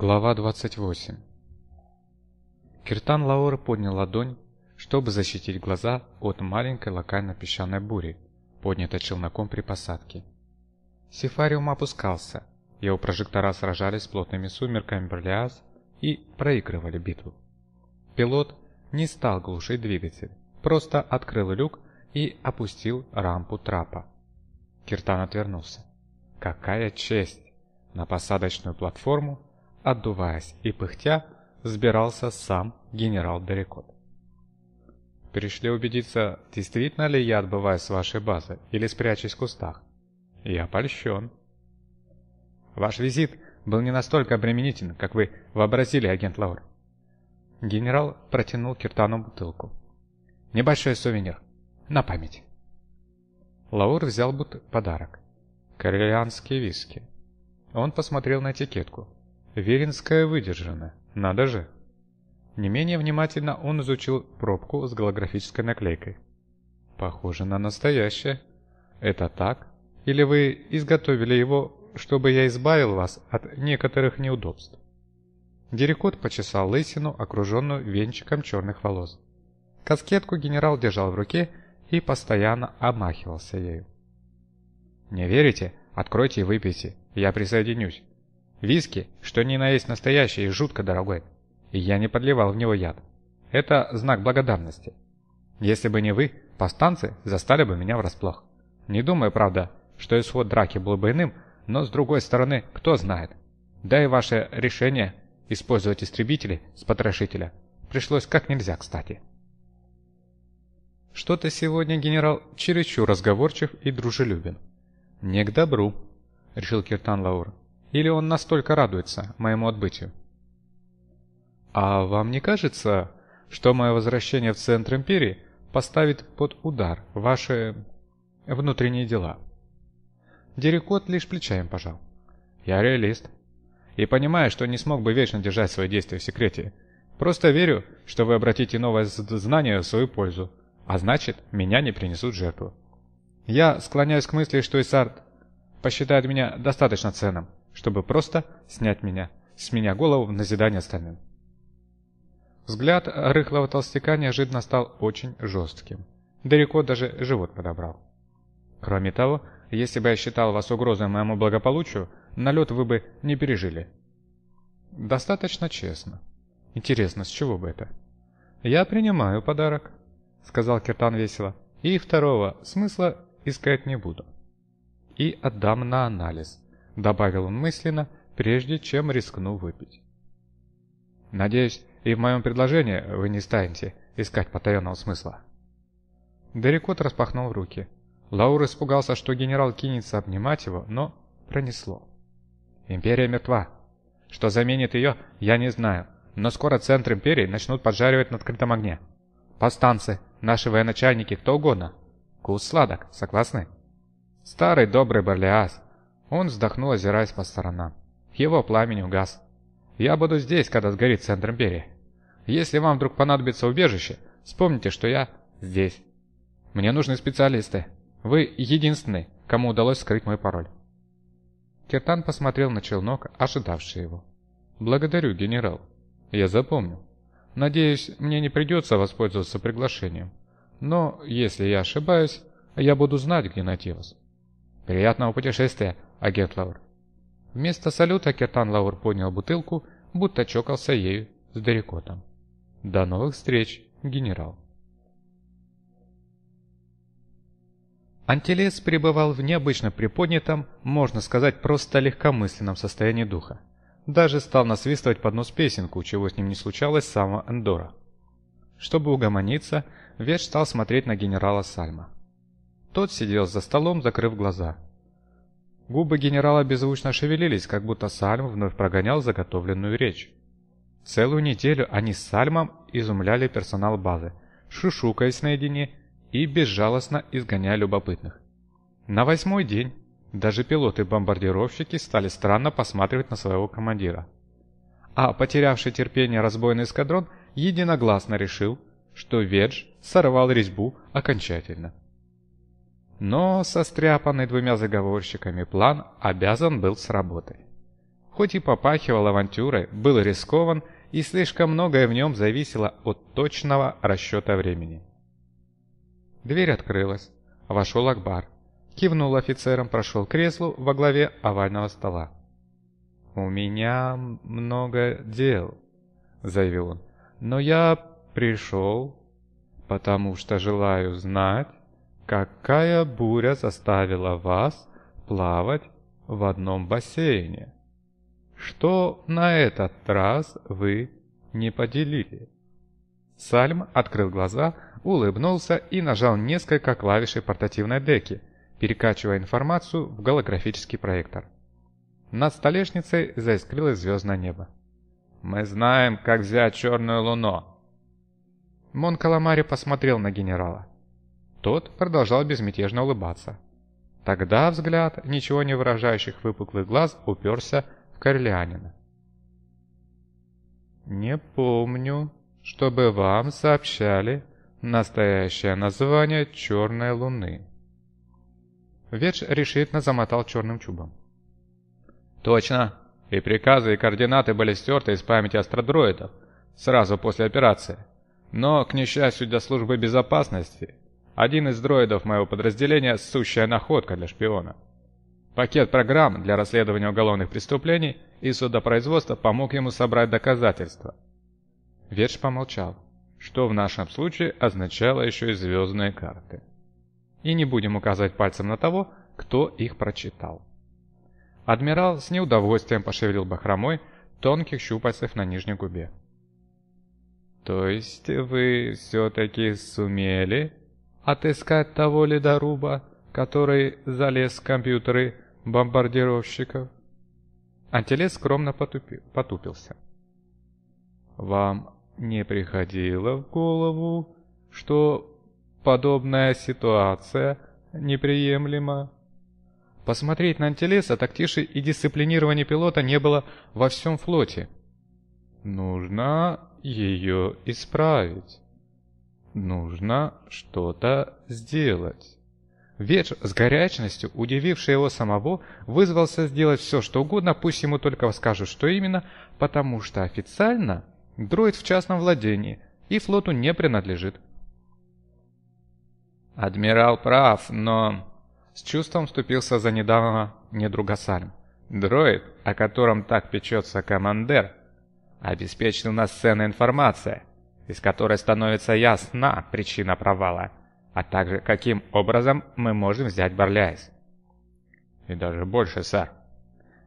Глава 28 Киртан Лаура поднял ладонь, чтобы защитить глаза от маленькой локальной песчаной бури, поднятой челноком при посадке. Сифариум опускался, его прожектора сражались с плотными сумерками Берлиаз и проигрывали битву. Пилот не стал глушить двигатель, просто открыл люк и опустил рампу трапа. Киртан отвернулся. Какая честь! На посадочную платформу отдуваясь и пыхтя, взбирался сам генерал Дерекот. «Пришли убедиться, действительно ли я отбываю с вашей базы или спрячусь в кустах? Я польщен». «Ваш визит был не настолько обременителен, как вы вообразили, агент Лаур». Генерал протянул Киртану бутылку. «Небольшой сувенир. На память». Лаур взял бут подарок. Корелианские виски. Он посмотрел на этикетку. Веринская выдержана, надо же. Не менее внимательно он изучил пробку с голографической наклейкой. Похоже на настоящее. Это так? Или вы изготовили его, чтобы я избавил вас от некоторых неудобств? Дерекот почесал лысину, окруженную венчиком черных волос. Каскетку генерал держал в руке и постоянно обмахивался ею. «Не верите? Откройте и выпейте, я присоединюсь. Виски, что ни на есть настоящий жутко дорогой. И я не подливал в него яд. Это знак благодарности. Если бы не вы, повстанцы застали бы меня врасплох. Не думаю, правда, что исход драки был бы иным, но с другой стороны, кто знает. Да и ваше решение использовать истребители с потрошителя пришлось как нельзя кстати. Что-то сегодня генерал чересчур разговорчив и дружелюбен. Не к добру, решил Киртан Лаур. Или он настолько радуется моему отбытию? А вам не кажется, что мое возвращение в центр империи поставит под удар ваши внутренние дела? Дерекот лишь плечаем пожал. Я реалист. И понимаю, что не смог бы вечно держать свои действия в секрете. Просто верю, что вы обратите новое знание в свою пользу, а значит, меня не принесут жертву. Я склоняюсь к мысли, что Исард посчитает меня достаточно ценным, чтобы просто снять меня, с меня голову в назидание остальным. Взгляд рыхлого толстяка неожиданно стал очень жестким. Далеко даже живот подобрал. Кроме того, если бы я считал вас угрозой моему благополучию, налет вы бы не пережили. Достаточно честно. Интересно, с чего бы это? Я принимаю подарок, сказал Киртан весело. И второго смысла искать не буду. И отдам на анализ добавил он мысленно, прежде чем рискнул выпить. «Надеюсь, и в моем предложении вы не станете искать потаенного смысла». Дерекот распахнул руки. Лаур испугался, что генерал кинется обнимать его, но пронесло. «Империя мертва. Что заменит ее, я не знаю, но скоро центр империи начнут поджаривать на открытом огне. Повстанцы, наши военачальники, кто угодно. Кус сладок, согласны?» Старый добрый Барлиас, он вздохнул, озираясь по сторонам. Его пламень угас. «Я буду здесь, когда сгорит центр империи. Если вам вдруг понадобится убежище, вспомните, что я здесь. Мне нужны специалисты. Вы единственный, кому удалось скрыть мой пароль». Киртан посмотрел на челнок, ожидавший его. «Благодарю, генерал. Я запомню. Надеюсь, мне не придется воспользоваться приглашением. Но, если я ошибаюсь, я буду знать, где найти вас. Приятного путешествия!» агент Лаур. Вместо салюта Киртан Лаур поднял бутылку, будто чокался ею с Дерекотом. До новых встреч, генерал. Антилес пребывал в необычно приподнятом, можно сказать, просто легкомысленном состоянии духа. Даже стал насвистывать под нос песенку, чего с ним не случалось с самого Эндора. Чтобы угомониться, Веш стал смотреть на генерала Сальма. Тот сидел за столом, закрыв глаза – Губы генерала беззвучно шевелились, как будто Сальм вновь прогонял заготовленную речь. Целую неделю они с Сальмом изумляли персонал базы, шушукаясь наедине и безжалостно изгоняя любопытных. На восьмой день даже пилоты-бомбардировщики стали странно посматривать на своего командира. А потерявший терпение разбойный эскадрон единогласно решил, что Ведж сорвал резьбу окончательно. Но состряпанный двумя заговорщиками план обязан был сработать. хоть и попахивал авантюрой, был рискован и слишком многое в нем зависело от точного расчета времени. Дверь открылась. Вошел Акбар. Кивнул офицером, прошел к креслу во главе овального стола. «У меня много дел», — заявил он. «Но я пришел, потому что желаю знать, какая буря заставила вас плавать в одном бассейне. Что на этот раз вы не поделили?» Сальм открыл глаза, улыбнулся и нажал несколько клавишей портативной деки, перекачивая информацию в голографический проектор. Над столешницей заискрилось звездное небо. «Мы знаем, как взять черную луну!» Мон Каламари посмотрел на генерала. Тот продолжал безмятежно улыбаться. Тогда взгляд ничего не выражающих выпуклых глаз уперся в Корлянина. «Не помню, чтобы вам сообщали настоящее название черной луны». Ветш решительно замотал черным чубом. «Точно. И приказы, и координаты были стерты из памяти астродроидов сразу после операции. Но, к несчастью для службы безопасности, один из дроидов моего подразделения – сущая находка для шпиона. Пакет программ для расследования уголовных преступлений и судопроизводства помог ему собрать доказательства. Ветш помолчал, что в нашем случае означало еще и звездные карты и не будем указывать пальцем на того, кто их прочитал. Адмирал с неудовольствием пошевелил бахромой тонких щупальцев на нижней губе. «То есть вы все-таки сумели отыскать того ледоруба, который залез в компьютеры бомбардировщиков?» Антилес скромно потупи, потупился. «Вам не приходило в голову, что Подобная ситуация неприемлема. Посмотреть на антилеса так тише и дисциплинирования пилота не было во всем флоте. Нужно ее исправить. Нужно что-то сделать. Ведж с горячностью, удививший его самого, вызвался сделать все, что угодно, пусть ему только скажут, что именно, потому что официально дроид в частном владении и флоту не принадлежит. Адмирал прав, но... С чувством вступился за недавнего недруга Сальм. Дроид, о котором так печется командир, обеспечил нас ценной информацией, из которой становится ясна причина провала, а также каким образом мы можем взять Барляйс. И даже больше, сэр.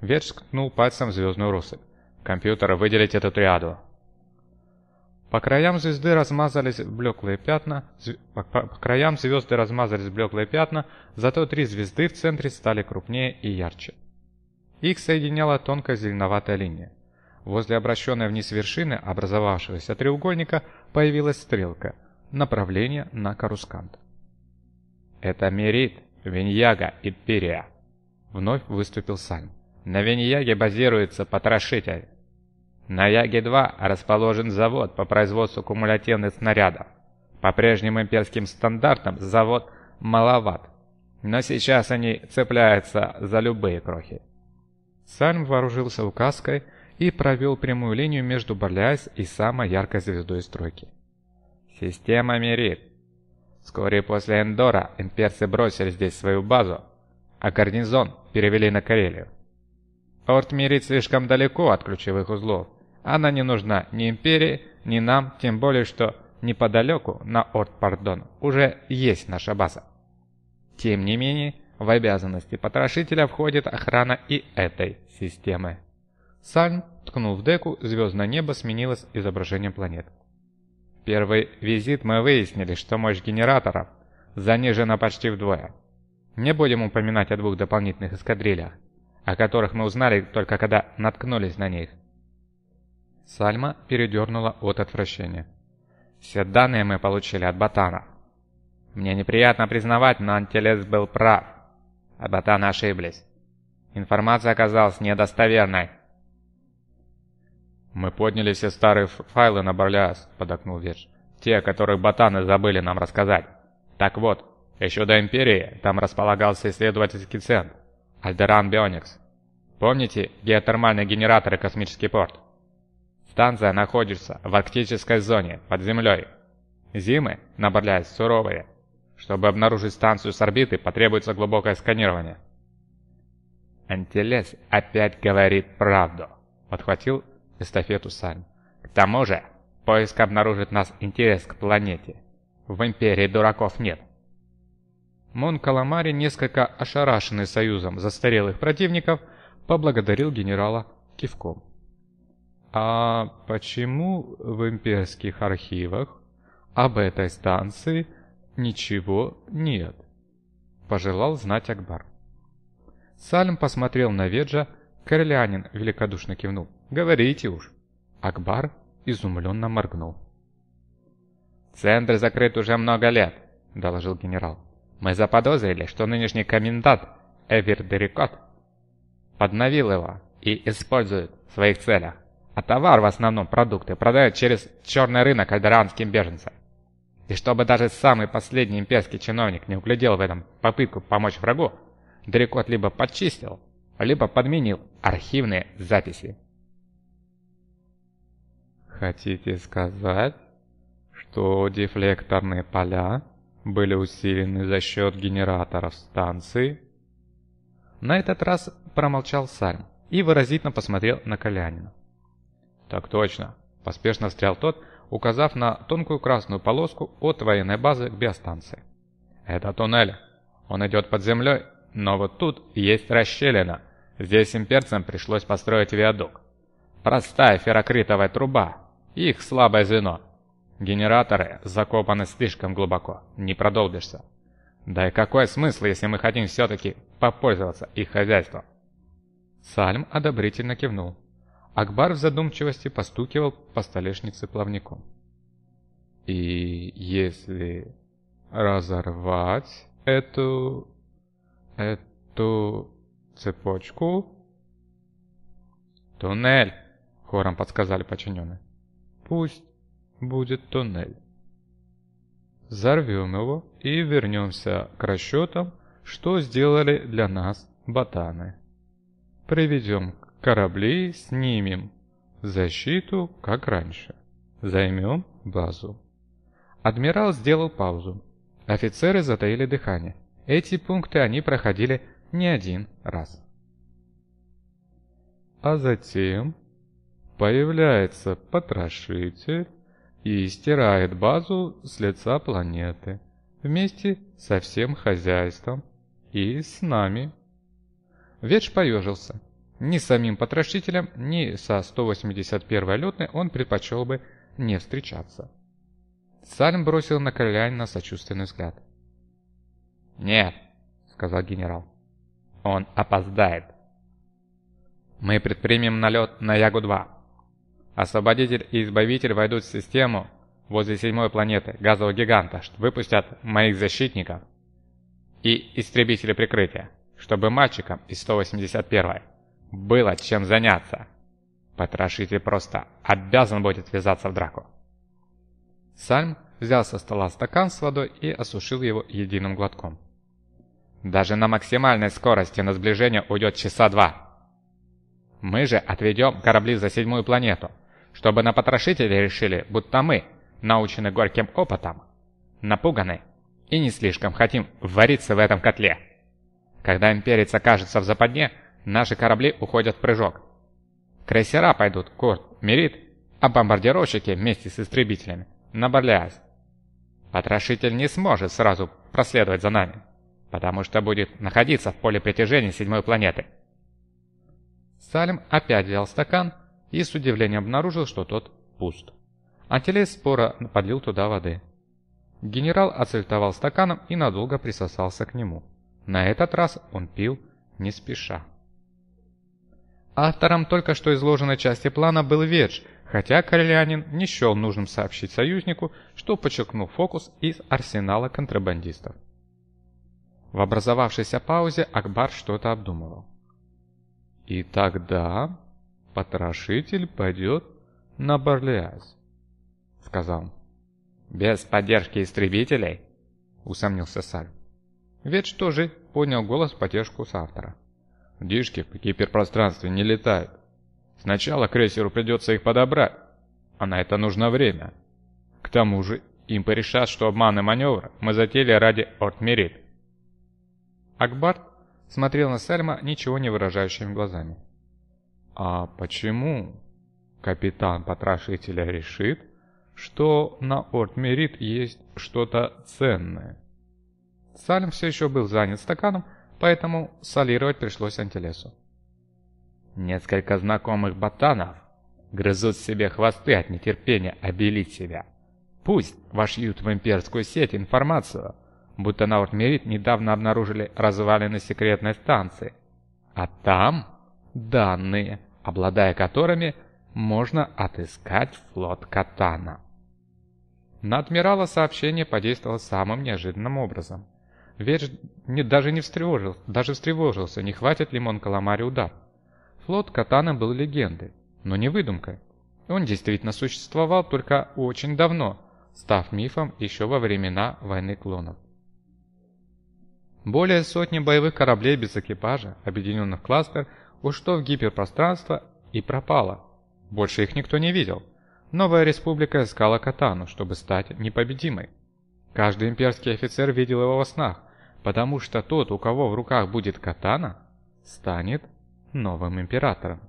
Ветш ткнул пальцем в звездную россыпь. Компьютера выделить эту триаду. По краям звезды размазались блеклые пятна, по, по, по краям звезды размазались блеклые пятна, зато три звезды в центре стали крупнее и ярче. Их соединяла тонкая зеленоватая линия. Возле обращенной вниз вершины образовавшегося треугольника появилась стрелка, направление на Карускант. «Это Мерит, Виньяга, Империя», — вновь выступил Сальм. «На Виньяге базируется потрошитель». На Яге-2 расположен завод по производству кумулятивных снарядов. По прежним имперским стандартам завод маловат, но сейчас они цепляются за любые крохи. Сальм вооружился указкой и провел прямую линию между Барляйс и самой яркой звездой стройки. Система Мерит. Вскоре после Эндора имперцы бросили здесь свою базу, а гарнизон перевели на Карелию. Орт Мерит слишком далеко от ключевых узлов, она не нужна ни империи, ни нам, тем более, что неподалеку, на Орт-Пардон, уже есть наша база. Тем не менее, в обязанности потрошителя входит охрана и этой системы. Сальм ткнул в деку, звездное небо сменилось изображением планет. В первый визит мы выяснили, что мощь генераторов занижена почти вдвое. Не будем упоминать о двух дополнительных эскадрильях, о которых мы узнали только когда наткнулись на них. Сальма передернула от отвращения. «Все данные мы получили от ботанов. Мне неприятно признавать, но Антилес был прав. А ботаны ошиблись. Информация оказалась недостоверной». «Мы подняли все старые файлы на Барляс», — подокнул Верш. «Те, которых ботаны забыли нам рассказать. Так вот, еще до Империи там располагался исследовательский центр. Альдеран Бионикс. Помните геотермальные генераторы «Космический порт»? Станция находится в арктической зоне, под землей. Зимы, набавляясь, суровые. Чтобы обнаружить станцию с орбиты, потребуется глубокое сканирование. «Антилес опять говорит правду», — подхватил эстафету Сальм. «К тому же, поиск обнаружит нас интерес к планете. В Империи дураков нет». Мон Каламари, несколько ошарашенный союзом застарелых противников, поблагодарил генерала кивком. А почему в имперских архивах об этой станции ничего нет? Пожелал знать Акбар. Салим посмотрел на Веджа, Корлянин великодушно кивнул. «Говорите уж». Акбар изумленно моргнул. «Центр закрыт уже много лет», — доложил генерал. «Мы заподозрили, что нынешний комендант Эвир Дерикот подновил его и использует в своих целях а товар в основном продукты продают через черный рынок альдеранским беженцам. И чтобы даже самый последний имперский чиновник не углядел в этом попытку помочь врагу, Дрекот либо подчистил, либо подменил архивные записи. Хотите сказать, что дефлекторные поля были усилены за счет генераторов станции? На этот раз промолчал Сальм и выразительно посмотрел на Колянина. «Так точно», – поспешно встрял тот, указав на тонкую красную полоску от военной базы к биостанции. «Это туннель. Он идет под землей, но вот тут есть расщелина. Здесь имперцам пришлось построить виадук. Простая феррокритовая труба, их слабое звено. Генераторы закопаны слишком глубоко, не продолбишься. Да и какой смысл, если мы хотим все-таки попользоваться их хозяйством?» Сальм одобрительно кивнул. Акбар в задумчивости постукивал по столешнице плавником. И если разорвать эту... эту цепочку... «Туннель!» — хором подсказали подчиненные. «Пусть будет туннель. Взорвем его и вернемся к расчетам, что сделали для нас ботаны. Приведем Корабли снимем. Защиту, как раньше. Займем базу. Адмирал сделал паузу. Офицеры затаили дыхание. Эти пункты они проходили не один раз. А затем появляется потрошитель и стирает базу с лица планеты вместе со всем хозяйством и с нами. Ветш поежился. Ни с самим потрошителем, ни со 181-й летной он предпочел бы не встречаться. Салем бросил на Калянина сочувственный взгляд. «Нет», — сказал генерал, — «он опоздает. Мы предпримем налет на Ягу-2. Освободитель и Избавитель войдут в систему возле седьмой планеты, газового гиганта, выпустят моих защитников и истребители прикрытия, чтобы мальчикам из 181-й было чем заняться. Потрошитель просто обязан будет ввязаться в драку. Сальм взял со стола стакан с водой и осушил его единым глотком. Даже на максимальной скорости на сближение уйдет часа два. Мы же отведем корабли за седьмую планету, чтобы на потрошителе решили, будто мы, научены горьким опытом, напуганы и не слишком хотим вариться в этом котле. Когда имперец окажется в западне, Наши корабли уходят в прыжок. Крейсера пойдут Корт, Мерит, а бомбардировщики вместе с истребителями на Барлиаз. Потрошитель не сможет сразу проследовать за нами, потому что будет находиться в поле притяжения седьмой планеты. Салим опять взял стакан и с удивлением обнаружил, что тот пуст. Антилес спора подлил туда воды. Генерал отсультовал стаканом и надолго присосался к нему. На этот раз он пил не спеша. Автором только что изложенной части плана был Ведж, хотя Королянин не счел нужным сообщить союзнику, что подчеркнул фокус из арсенала контрабандистов. В образовавшейся паузе Акбар что-то обдумывал. «И тогда потрошитель пойдет на Барлиаз», — сказал он. «Без поддержки истребителей?» — усомнился Саль. Ведж тоже поднял голос в поддержку автора. Дишки по гиперпространстве не летают. Сначала крейсеру придется их подобрать, а на это нужно время. К тому же им порешат, что обманный маневр мы затеяли ради Ортмерит. Акбар смотрел на Сальма ничего не выражающими глазами. «А почему капитан потрошителя решит, что на Ортмерит есть что-то ценное?» Сальм все еще был занят стаканом, поэтому солировать пришлось Антилесу. «Несколько знакомых ботанов грызут себе хвосты от нетерпения обелить себя. Пусть вошьют в имперскую сеть информацию, будто на Ортмерит недавно обнаружили развалины секретной станции, а там данные, обладая которыми можно отыскать флот Катана. На адмирала сообщение подействовало самым неожиданным образом. Ведь не, даже не встревожился, даже встревожился, не хватит ли Монкаламаре удар. Флот Катана был легендой, но не выдумкой. Он действительно существовал только очень давно, став мифом еще во времена войны клонов. Более сотни боевых кораблей без экипажа, объединенных в кластер, ушло в гиперпространство и пропало. Больше их никто не видел. Новая республика искала Катану, чтобы стать непобедимой. Каждый имперский офицер видел его во снах, потому что тот, у кого в руках будет Катана, станет новым императором.